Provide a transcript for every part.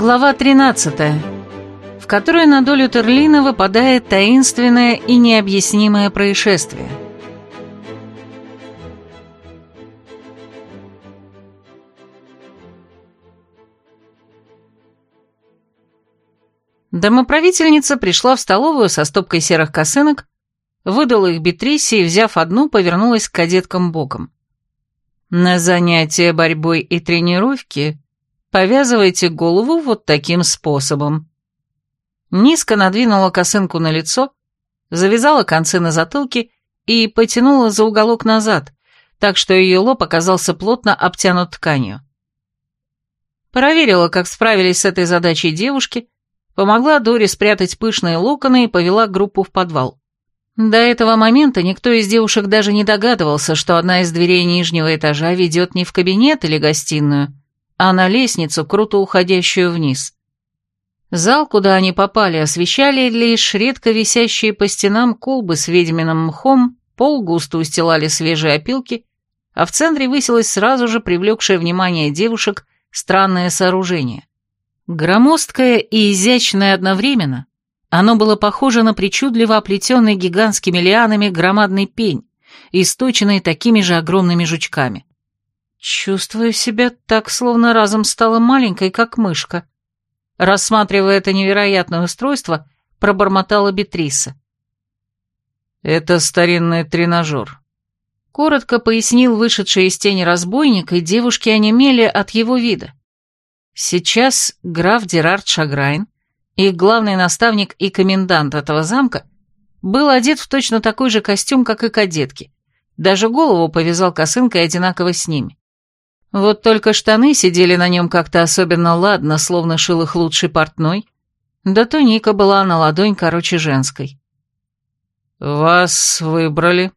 Глава 13, в которой на долю Терлина выпадает таинственное и необъяснимое происшествие. Домоправительница пришла в столовую со стопкой серых косынок, выдала их Бетрисе и, взяв одну, повернулась к кадеткам боком. На занятия борьбой и тренировки повязывайте голову вот таким способом. Низко надвинула косынку на лицо, завязала концы на затылке и потянула за уголок назад, так что ее лоб оказался плотно обтянут тканью. Проверила, как справились с этой задачей девушки, помогла Доре спрятать пышные локоны и повела группу в подвал. До этого момента никто из девушек даже не догадывался, что одна из дверей нижнего этажа ведет не в кабинет или гостиную, а на лестницу, круто уходящую вниз. Зал, куда они попали, освещали лишь редко висящие по стенам колбы с ведьминым мхом, пол густо устилали свежие опилки, а в центре высилось сразу же привлекшее внимание девушек странное сооружение. Громоздкое и изящное одновременно, оно было похоже на причудливо оплетенный гигантскими лианами громадный пень, источенный такими же огромными жучками. Чувствую себя так, словно разом стала маленькой, как мышка. Рассматривая это невероятное устройство, пробормотала Бетриса. «Это старинный тренажер», — коротко пояснил вышедший из тени разбойник, и девушки онемели от его вида. Сейчас граф Дерард Шаграйн, их главный наставник и комендант этого замка, был одет в точно такой же костюм, как и кадетки. Даже голову повязал косынкой одинаково с ними. Вот только штаны сидели на нем как-то особенно ладно, словно шил их лучший портной, да туника была на ладонь короче женской. «Вас выбрали?»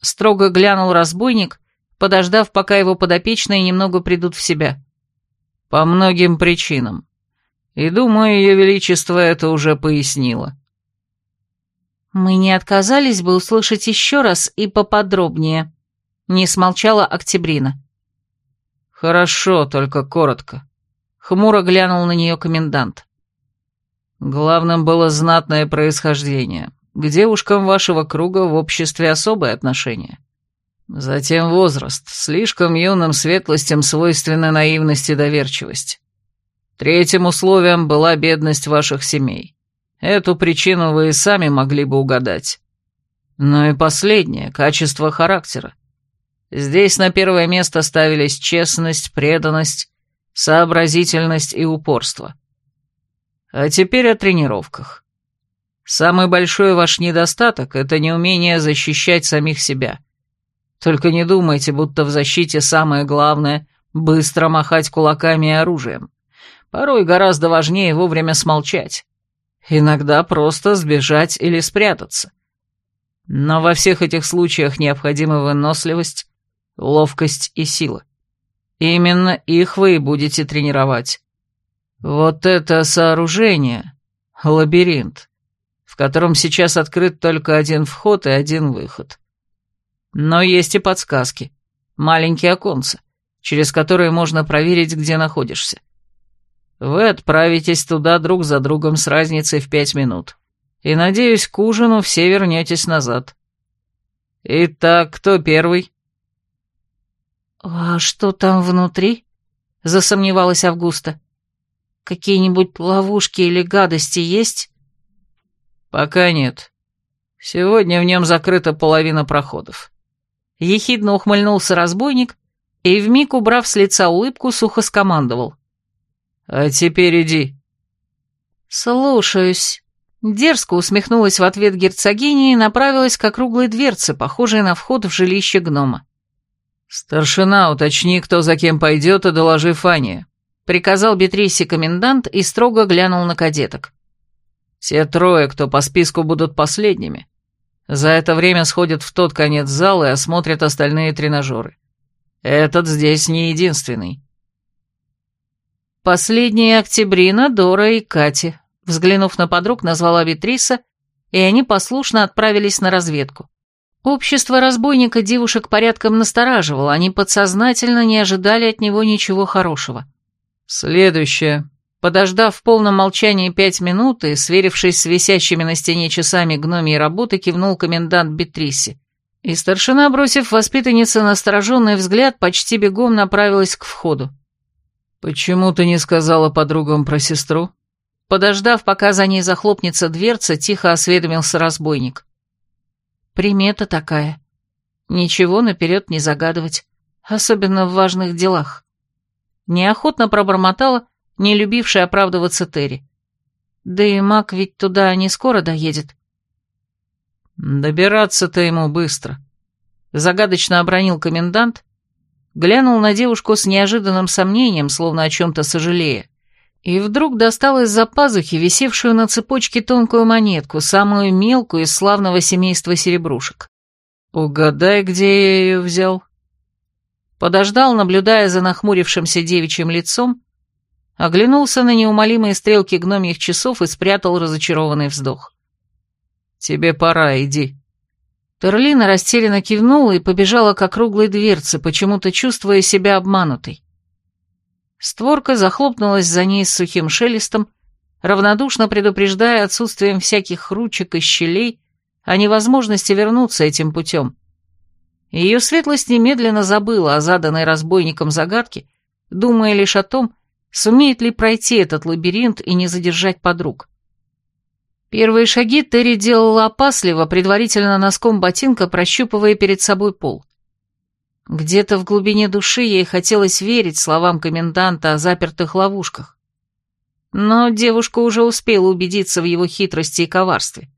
Строго глянул разбойник, подождав, пока его подопечные немного придут в себя. По многим причинам. И думаю, Ее Величество это уже пояснило. Мы не отказались бы услышать еще раз и поподробнее. Не смолчала Октябрина. Хорошо, только коротко. Хмуро глянул на нее комендант. Главным было знатное происхождение. К девушкам вашего круга в обществе особое отношение. Затем возраст, слишком юным светлостям свойственна наивность и доверчивость. Третьим условием была бедность ваших семей. Эту причину вы и сами могли бы угадать. Ну и последнее — качество характера. Здесь на первое место ставились честность, преданность, сообразительность и упорство. А теперь о тренировках. Самый большой ваш недостаток — это неумение защищать самих себя — только не думайте, будто в защите самое главное — быстро махать кулаками и оружием. Порой гораздо важнее вовремя смолчать. Иногда просто сбежать или спрятаться. Но во всех этих случаях необходима выносливость, ловкость и сила. Именно их вы и будете тренировать. Вот это сооружение — лабиринт, в котором сейчас открыт только один вход и один выход. Но есть и подсказки. Маленькие оконца, через которые можно проверить, где находишься. Вы отправитесь туда друг за другом с разницей в пять минут. И, надеюсь, к ужину все вернетесь назад. Итак, кто первый? «А что там внутри?» — засомневалась Августа. «Какие-нибудь ловушки или гадости есть?» «Пока нет. Сегодня в нем закрыта половина проходов. Ехидно ухмыльнулся разбойник и, вмиг убрав с лица улыбку, сухо скомандовал. «А теперь иди». «Слушаюсь». Дерзко усмехнулась в ответ герцогиня и направилась к округлой дверце, похожей на вход в жилище гнома. «Старшина, уточни, кто за кем пойдет, и доложи Фане», — приказал Бетрисе комендант и строго глянул на кадеток. «Те трое, кто по списку будут последними, за это время сходят в тот конец зала и осмотрят остальные тренажеры. Этот здесь не единственный. Последние Октябрина, Дора и Кати, взглянув на подруг, назвала Бетриса, и они послушно отправились на разведку. Общество разбойника девушек порядком настораживало, они подсознательно не ожидали от него ничего хорошего. «Следующее». Подождав в полном молчании пять минут и, сверившись с висящими на стене часами гномии работы, кивнул комендант Бетриси. И старшина, бросив воспитаннице настороженный взгляд, почти бегом направилась к входу. «Почему ты не сказала подругам про сестру?» Подождав, пока за ней захлопнется дверца, тихо осведомился разбойник. Примета такая. Ничего наперед не загадывать, особенно в важных делах. Неохотно пробормотала, не любившая оправдываться Терри. Да и маг ведь туда не скоро доедет. Добираться-то ему быстро. Загадочно обронил комендант, глянул на девушку с неожиданным сомнением, словно о чем-то сожалея. И вдруг достал из-за пазухи висевшую на цепочке тонкую монетку, самую мелкую из славного семейства серебрушек. «Угадай, где я ее взял?» Подождал, наблюдая за нахмурившимся девичьим лицом, оглянулся на неумолимые стрелки гномьих часов и спрятал разочарованный вздох. «Тебе пора, иди». Терлина растерянно кивнула и побежала к округлой дверце, почему-то чувствуя себя обманутой. Створка захлопнулась за ней с сухим шелестом, равнодушно предупреждая отсутствием всяких ручек и щелей о невозможности вернуться этим путем. Ее светлость немедленно забыла о заданной разбойником загадке, думая лишь о том, сумеет ли пройти этот лабиринт и не задержать подруг. Первые шаги Терри делала опасливо, предварительно носком ботинка прощупывая перед собой пол. Где-то в глубине души ей хотелось верить словам коменданта о запертых ловушках. Но девушка уже успела убедиться в его хитрости и коварстве.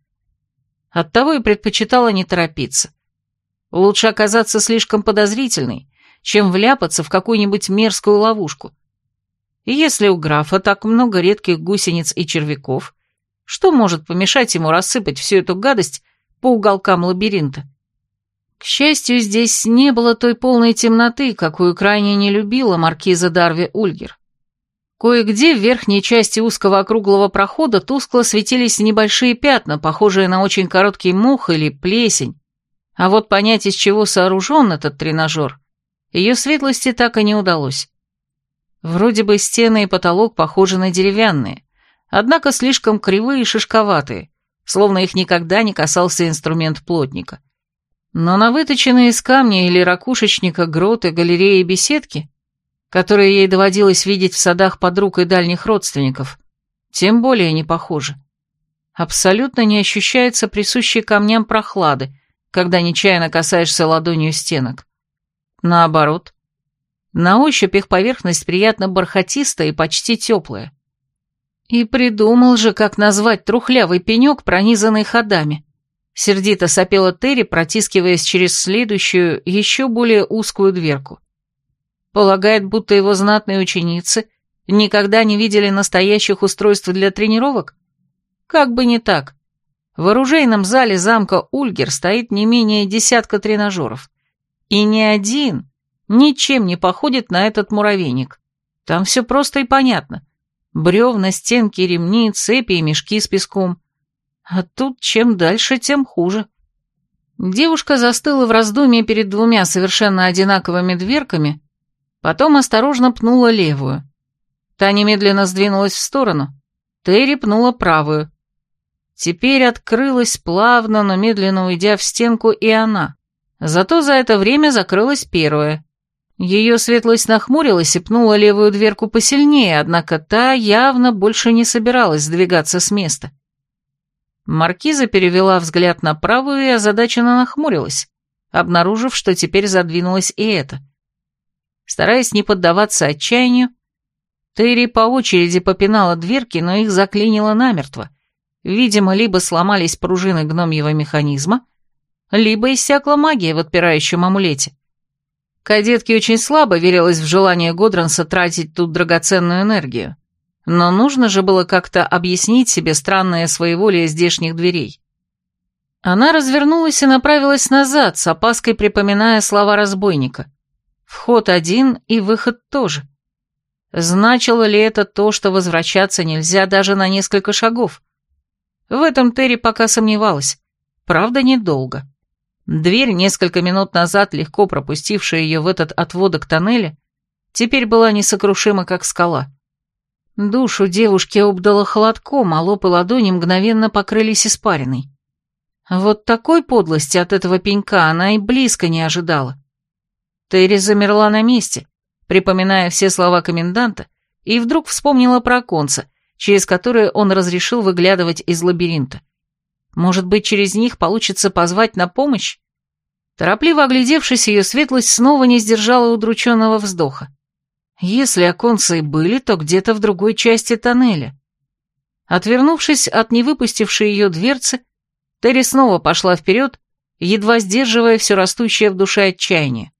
Оттого и предпочитала не торопиться. Лучше оказаться слишком подозрительной, чем вляпаться в какую-нибудь мерзкую ловушку. И если у графа так много редких гусениц и червяков, что может помешать ему рассыпать всю эту гадость по уголкам лабиринта? К счастью, здесь не было той полной темноты, какую крайне не любила маркиза Дарви Ульгер. Кое-где в верхней части узкого округлого прохода тускло светились небольшие пятна, похожие на очень короткий мух или плесень. А вот понять, из чего сооружен этот тренажер, ее светлости так и не удалось. Вроде бы стены и потолок похожи на деревянные, однако слишком кривые и шишковатые, словно их никогда не касался инструмент плотника. Но на выточенные из камня или ракушечника гроты, галереи и беседки, которые ей доводилось видеть в садах подруг и дальних родственников, тем более не похожи. Абсолютно не ощущается присущей камням прохлады, когда нечаянно касаешься ладонью стенок. Наоборот, на ощупь их поверхность приятно бархатистая и почти теплая. И придумал же, как назвать трухлявый пенек, пронизанный ходами. Сердито сопела Терри, протискиваясь через следующую, еще более узкую дверку. Полагает, будто его знатные ученицы никогда не видели настоящих устройств для тренировок? Как бы не так. В оружейном зале замка Ульгер стоит не менее десятка тренажеров. И ни один ничем не походит на этот муравейник. Там все просто и понятно. Бревна, стенки, ремни, цепи и мешки с песком. А тут чем дальше, тем хуже. Девушка застыла в раздумье перед двумя совершенно одинаковыми дверками, потом осторожно пнула левую. Та немедленно сдвинулась в сторону. Терри пнула правую. Теперь открылась плавно, но медленно уйдя в стенку и она. Зато за это время закрылась первая. Ее светлость нахмурилась и пнула левую дверку посильнее, однако та явно больше не собиралась сдвигаться с места. — Маркиза перевела взгляд на правую и озадаченно нахмурилась, обнаружив, что теперь задвинулась и это. Стараясь не поддаваться отчаянию, Терри по очереди попинала дверки, но их заклинило намертво. Видимо, либо сломались пружины гномьего механизма, либо иссякла магия в отпирающем амулете. Кадетке очень слабо верилось в желание Годранса тратить тут драгоценную энергию. Но нужно же было как-то объяснить себе странное своеволие здешних дверей. Она развернулась и направилась назад, с опаской припоминая слова разбойника. Вход один и выход тоже. Значило ли это то, что возвращаться нельзя даже на несколько шагов? В этом Терри пока сомневалась. Правда, недолго. Дверь, несколько минут назад легко пропустившая ее в этот отводок тоннеля, теперь была несокрушима, как скала. Душу девушки обдало холодком, а лоб и ладони мгновенно покрылись испариной. Вот такой подлости от этого пенька она и близко не ожидала. Терри замерла на месте, припоминая все слова коменданта, и вдруг вспомнила про конца, через которые он разрешил выглядывать из лабиринта. Может быть, через них получится позвать на помощь? Торопливо оглядевшись, ее светлость снова не сдержала удрученного вздоха. Если оконцы и были, то где-то в другой части тоннеля. Отвернувшись от невыпустившей ее дверцы, Терри снова пошла вперед, едва сдерживая все растущее в душе отчаяние.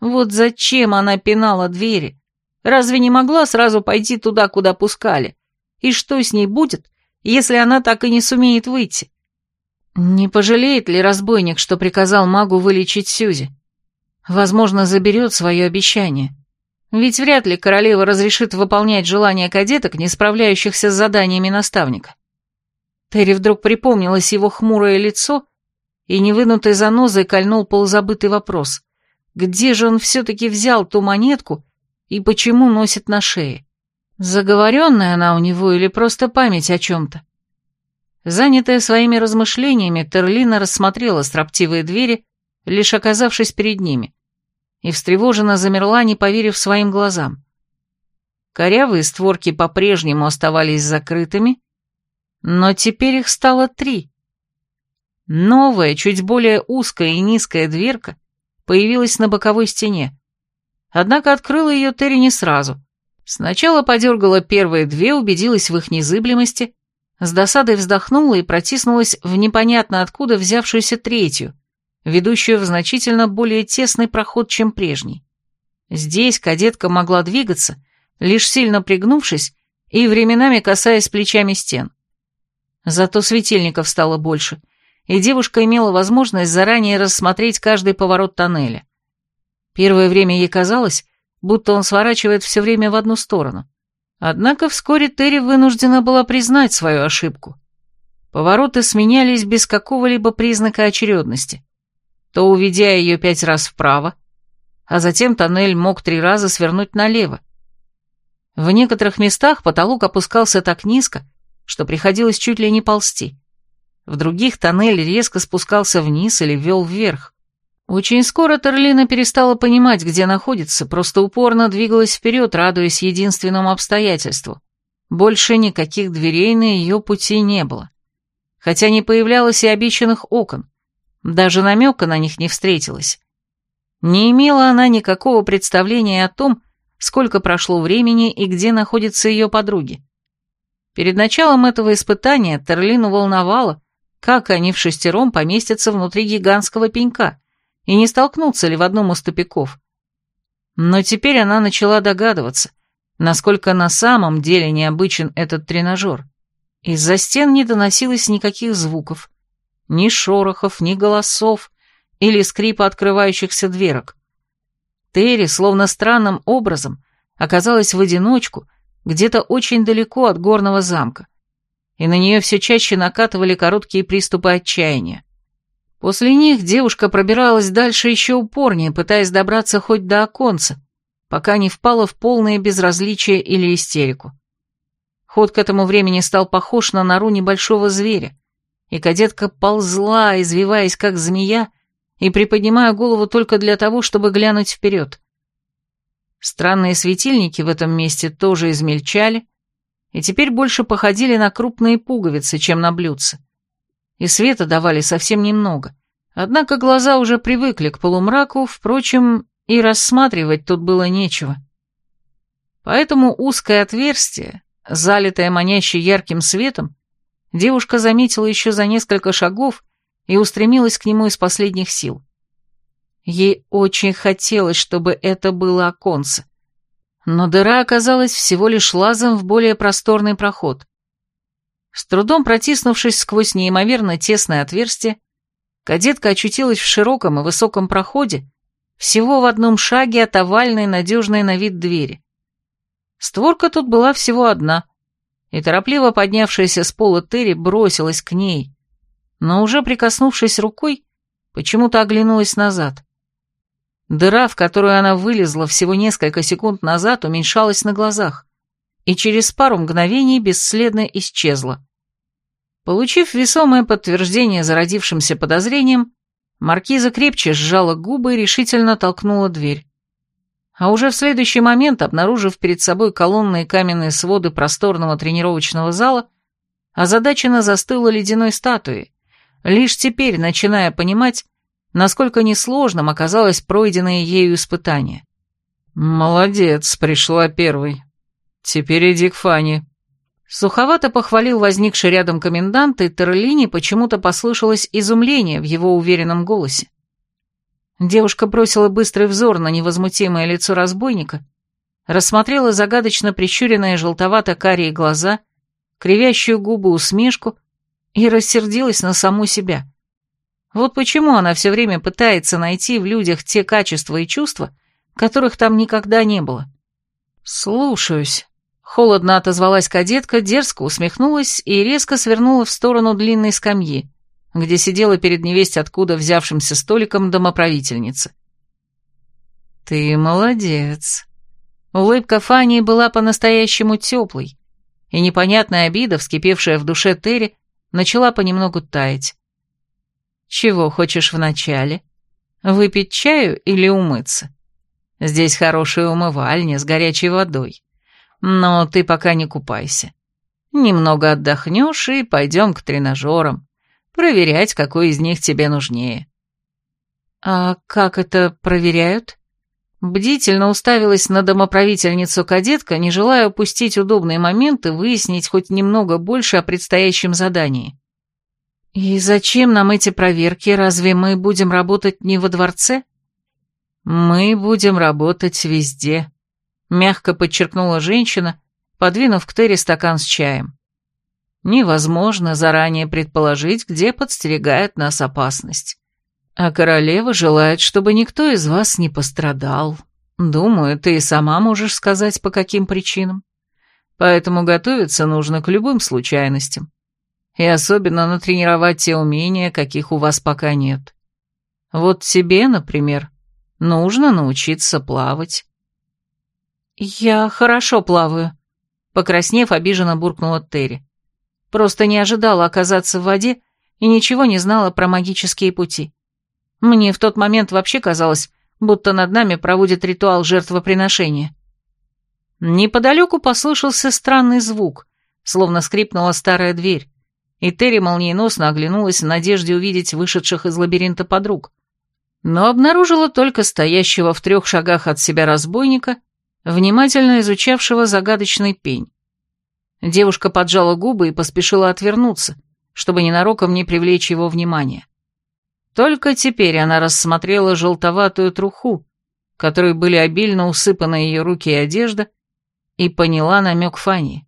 Вот зачем она пинала двери? Разве не могла сразу пойти туда, куда пускали? И что с ней будет, если она так и не сумеет выйти? Не пожалеет ли разбойник, что приказал магу вылечить Сюзи? Возможно, заберет свое обещание. Ведь вряд ли королева разрешит выполнять желания кадеток, не справляющихся с заданиями наставника. Терри вдруг припомнилось его хмурое лицо, и невынутой занозой кольнул полузабытый вопрос. Где же он все-таки взял ту монетку и почему носит на шее? Заговоренная она у него или просто память о чем-то? Занятая своими размышлениями, Терлина рассмотрела строптивые двери, лишь оказавшись перед ними, и встревоженно замерла, не поверив своим глазам. Корявые створки по-прежнему оставались закрытыми, но теперь их стало три. Новая, чуть более узкая и низкая дверка появилась на боковой стене. Однако открыла ее Терри не сразу. Сначала подергала первые две, убедилась в их незыблемости, с досадой вздохнула и протиснулась в непонятно откуда взявшуюся третью, ведущую в значительно более тесный проход, чем прежний. Здесь кадетка могла двигаться, лишь сильно пригнувшись и временами касаясь плечами стен. Зато светильников стало больше, и девушка имела возможность заранее рассмотреть каждый поворот тоннеля. Первое время ей казалось, будто он сворачивает все время в одну сторону. Однако вскоре Терри вынуждена была признать свою ошибку. Повороты сменялись без какого-либо признака очередности. То уведя ее пять раз вправо, а затем тоннель мог три раза свернуть налево. В некоторых местах потолок опускался так низко, что приходилось чуть ли не ползти. В других тоннель резко спускался вниз или вел вверх. Очень скоро Терлина перестала понимать, где находится, просто упорно двигалась вперед, радуясь единственному обстоятельству. Больше никаких дверей на ее пути не было. Хотя не появлялось и обещанных окон. Даже намека на них не встретилось. Не имела она никакого представления о том, сколько прошло времени и где находятся ее подруги. Перед началом этого испытания Терлину волновало, как они в шестером поместятся внутри гигантского пенька и не столкнутся ли в одном из тупиков. Но теперь она начала догадываться, насколько на самом деле необычен этот тренажер. Из-за стен не доносилось никаких звуков, ни шорохов, ни голосов или скрипа открывающихся дверок. Терри, словно странным образом, оказалась в одиночку, где-то очень далеко от горного замка, и на нее все чаще накатывали короткие приступы отчаяния. После них девушка пробиралась дальше еще упорнее, пытаясь добраться хоть до оконца, пока не впала в полное безразличие или истерику. Ход к этому времени стал похож на нору небольшого зверя, и кадетка ползла, извиваясь как змея, и приподнимая голову только для того, чтобы глянуть вперед. Странные светильники в этом месте тоже измельчали, и теперь больше походили на крупные пуговицы, чем на блюдца и света давали совсем немного. Однако глаза уже привыкли к полумраку, впрочем, и рассматривать тут было нечего. Поэтому узкое отверстие, залитое манящей ярким светом, девушка заметила еще за несколько шагов и устремилась к нему из последних сил. Ей очень хотелось, чтобы это было оконце. Но дыра оказалась всего лишь лазом в более просторный проход. С трудом протиснувшись сквозь неимоверно тесное отверстие, кадетка очутилась в широком и высоком проходе, всего в одном шаге от овальной надежной на вид двери. Створка тут была всего одна, и торопливо поднявшаяся с пола Терри бросилась к ней, но уже прикоснувшись рукой, почему-то оглянулась назад. Дыра, в которую она вылезла всего несколько секунд назад, уменьшалась на глазах, и через пару мгновений бесследно исчезла. Получив весомое подтверждение зародившимся подозрением, маркиза крепче сжала губы и решительно толкнула дверь. А уже в следующий момент, обнаружив перед собой колонны и каменные своды просторного тренировочного зала, озадаченно застыла ледяной статуей, лишь теперь начиная понимать, насколько несложным оказалось пройденное ею испытание. «Молодец, пришла первой. Теперь иди к Фане». Суховато похвалил возникший рядом комендант, и Терлине почему-то послышалось изумление в его уверенном голосе. Девушка бросила быстрый взор на невозмутимое лицо разбойника, рассмотрела загадочно прищуренные желтовато-карие глаза, кривящую губы усмешку и рассердилась на саму себя. Вот почему она все время пытается найти в людях те качества и чувства, которых там никогда не было. «Слушаюсь», — холодно отозвалась кадетка, дерзко усмехнулась и резко свернула в сторону длинной скамьи, где сидела перед невесть откуда взявшимся столиком домоправительница. «Ты молодец». Улыбка Фании была по-настоящему теплой, и непонятная обида, вскипевшая в душе Терри, начала понемногу таять. «Чего хочешь вначале? Выпить чаю или умыться? Здесь хорошая умывальня с горячей водой. Но ты пока не купайся. Немного отдохнешь и пойдем к тренажерам проверять, какой из них тебе нужнее». «А как это проверяют?» Бдительно уставилась на домоправительницу кадетка, не желая упустить удобный момент и выяснить хоть немного больше о предстоящем задании. «И зачем нам эти проверки? Разве мы будем работать не во дворце?» «Мы будем работать везде», — мягко подчеркнула женщина, подвинув к Терри стакан с чаем невозможно заранее предположить, где подстерегает нас опасность. А королева желает, чтобы никто из вас не пострадал. Думаю, ты и сама можешь сказать, по каким причинам. Поэтому готовиться нужно к любым случайностям. И особенно натренировать те умения, каких у вас пока нет. Вот тебе, например, нужно научиться плавать. «Я хорошо плаваю», — покраснев, обиженно буркнула Терри. Просто не ожидала оказаться в воде и ничего не знала про магические пути. Мне в тот момент вообще казалось, будто над нами проводит ритуал жертвоприношения. Неподалеку послышался странный звук, словно скрипнула старая дверь, и Терри молниеносно оглянулась в надежде увидеть вышедших из лабиринта подруг, но обнаружила только стоящего в трех шагах от себя разбойника, внимательно изучавшего загадочный пень. Девушка поджала губы и поспешила отвернуться, чтобы ненароком не привлечь его внимание. Только теперь она рассмотрела желтоватую труху, которой были обильно усыпаны ее руки и одежда, и поняла намек Фани.